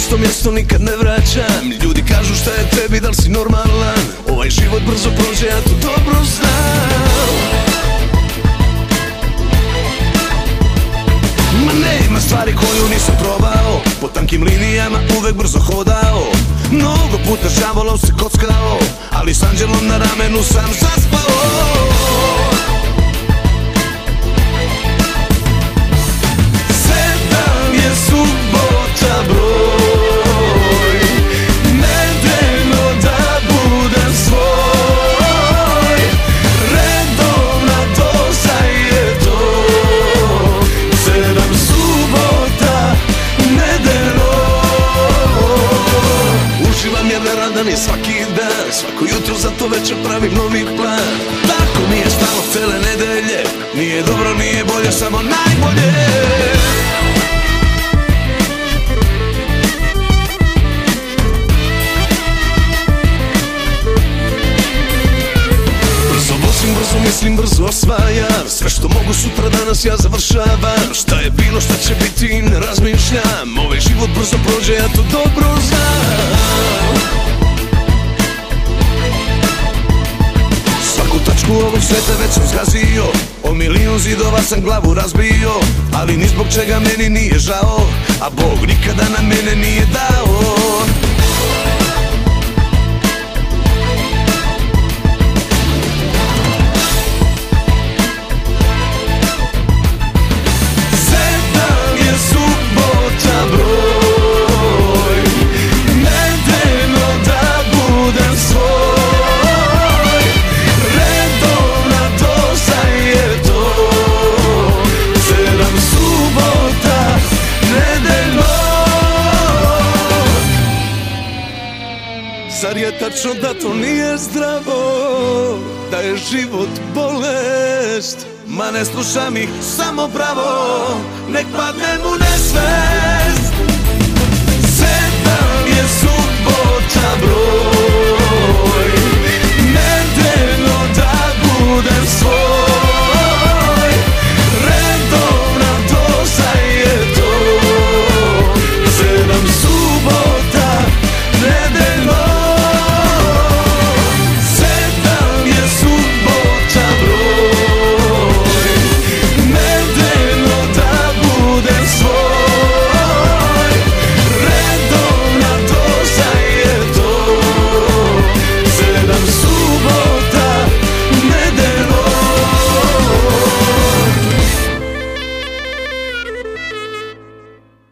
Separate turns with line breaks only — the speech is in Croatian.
isto mjesto nikad ne vraćam. Ljudi kažu šta je tebi, da li si normalan? Ovaj život brzo prođe, ja to dobro znam. Ma nema stvari koju nisam probao. Po tankim linijama uvek brzo hodao. Mnogo puta žavolom se kockao Ali s anđelom na ramenu sam zaspao Uživam jer ne radan je svaki dan Svako jutro za to večer pravim novi plan. Tako mi je stalo cele nedelje Nije dobro, nije bolje, samo najbolje. Brzo mislim, brzo osvajam. Sve što mogu sutra danas ja završavam. Šta je bilo, šta će biti, ne razmišljam. Ovaj život brzo prođe, ja to dobro znam ovog sveta već sam zgazio O milijun zidova sam glavu razbio Ali ni zbog čega meni nije žao A Bog nikada na mene nije dao Zar je tačno da to nije zdravo? Da je život bolest? Ma ne slušam ih, samo bravo. Nek padnem u nesvest